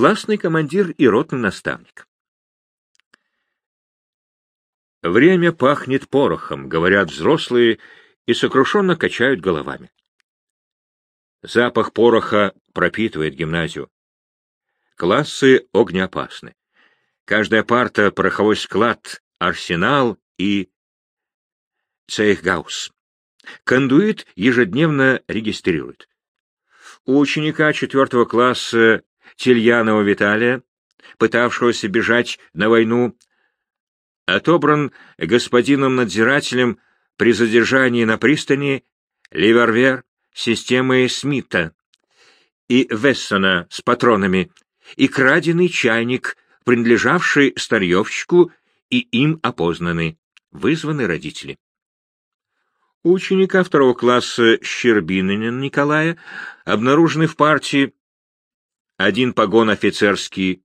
классный командир и ротный наставник. Время пахнет порохом, говорят взрослые, и сокрушенно качают головами. Запах пороха пропитывает гимназию. Классы огнеопасны. Каждая парта — пороховой склад, арсенал и цейхгаус. Кондуит ежедневно регистрирует. У ученика четвертого класса Тельянова Виталия, пытавшегося бежать на войну, отобран господином-надзирателем при задержании на пристани Ливервер системой Смита и Вессона с патронами и краденый чайник, принадлежавший старьевщику и им опознанный, вызваны родители. Ученика второго класса Щербинина Николая обнаружены в партии один погон офицерский,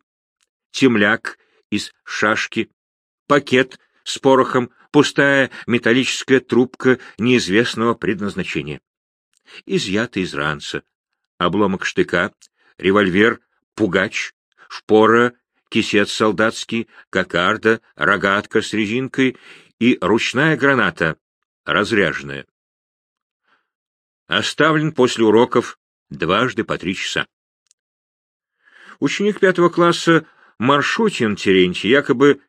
темляк из шашки, пакет с порохом, пустая металлическая трубка неизвестного предназначения. Изъятый из ранца, обломок штыка, револьвер, пугач, шпора, кисет солдатский, кокарда, рогатка с резинкой и ручная граната, разряженная. Оставлен после уроков дважды по три часа. Ученик пятого класса Маршутин Терентий якобы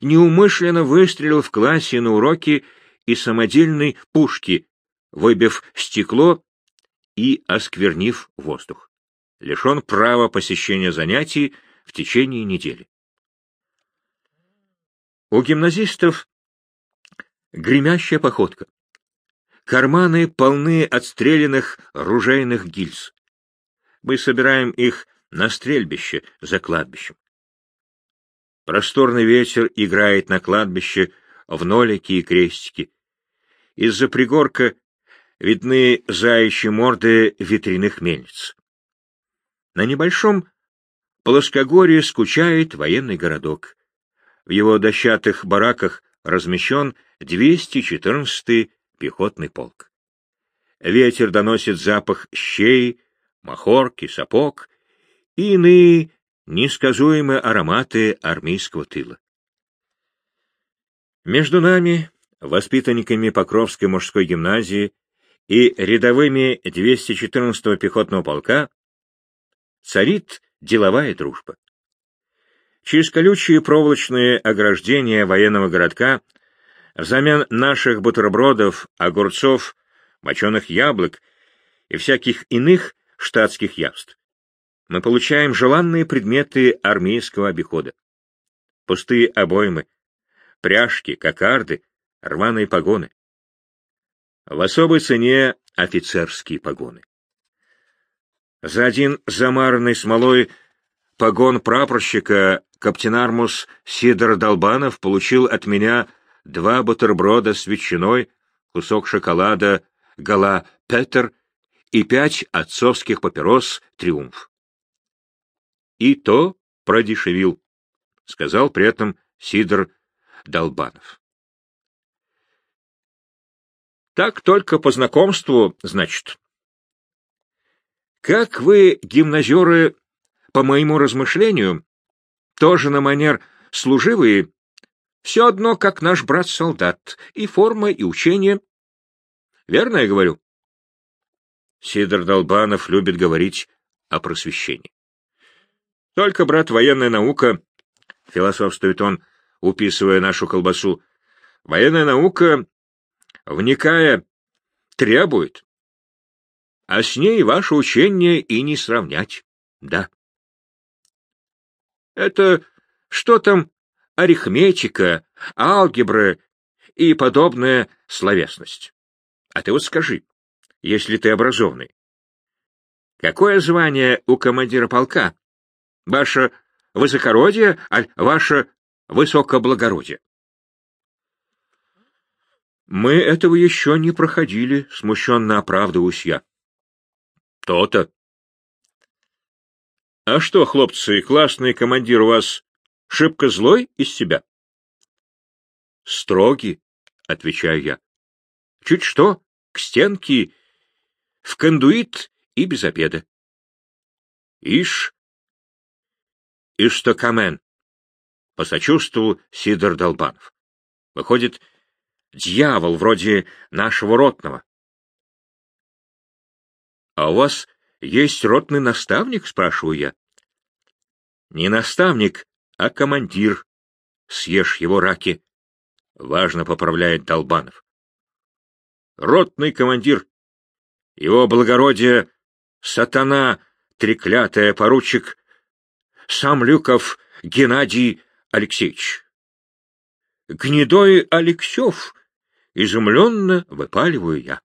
неумышленно выстрелил в классе на уроке из самодельной пушки, выбив стекло и осквернив воздух. Лишен права посещения занятий в течение недели. У гимназистов гремящая походка. Карманы полны отстрелянных ружейных гильз. Мы собираем их на стрельбище за кладбищем. Просторный ветер играет на кладбище в нолики и крестики. Из-за пригорка видны заячьи морды ветряных мельниц. На небольшом плоскогорье скучает военный городок. В его дощатых бараках размещен 214-й пехотный полк. Ветер доносит запах щей, махорки, сапог и иные несказуемые ароматы армейского тыла. Между нами, воспитанниками Покровской мужской гимназии и рядовыми 214-го пехотного полка, царит деловая дружба. Через колючие проволочные ограждения военного городка взамен наших бутербродов, огурцов, моченых яблок и всяких иных штатских явств мы получаем желанные предметы армейского обихода. Пустые обоймы, пряжки, кокарды, рваные погоны. В особой цене офицерские погоны. За один замаранный смолой погон прапорщика Каптенармус Сидор Долбанов получил от меня два бутерброда с ветчиной, кусок шоколада Гала Петер и пять отцовских папирос «Триумф» и то продешевил, — сказал при этом Сидор Долбанов. Так только по знакомству, значит. Как вы, гимназеры, по моему размышлению, тоже на манер служивые, все одно, как наш брат-солдат, и форма, и учение. Верно я говорю? Сидор Долбанов любит говорить о просвещении. Только, брат, военная наука, — философствует он, уписывая нашу колбасу, — военная наука, вникая, требует. А с ней ваше учение и не сравнять. Да. Это что там арифметика, алгебра и подобная словесность. А ты вот скажи, если ты образованный, какое звание у командира полка Ваше высокородие, аль ваше высокоблагородие? Мы этого еще не проходили, смущенно оправдываюсь я. То-то. А что, хлопцы, классный командир у вас шибко злой из себя? Строгий, отвечаю я. Чуть что, к стенке, в кондуит и без обеда. Ишь, Истокамен, — посочувствовал Сидор Долбанов. Выходит, дьявол вроде нашего ротного. — А у вас есть ротный наставник? — спрашиваю я. — Не наставник, а командир. Съешь его раки. Важно поправляет Долбанов. Ротный командир. Его благородие — сатана, треклятая поручик, сам Люков Геннадий Алексеевич. Гнедой Алексев, изумленно выпаливаю я.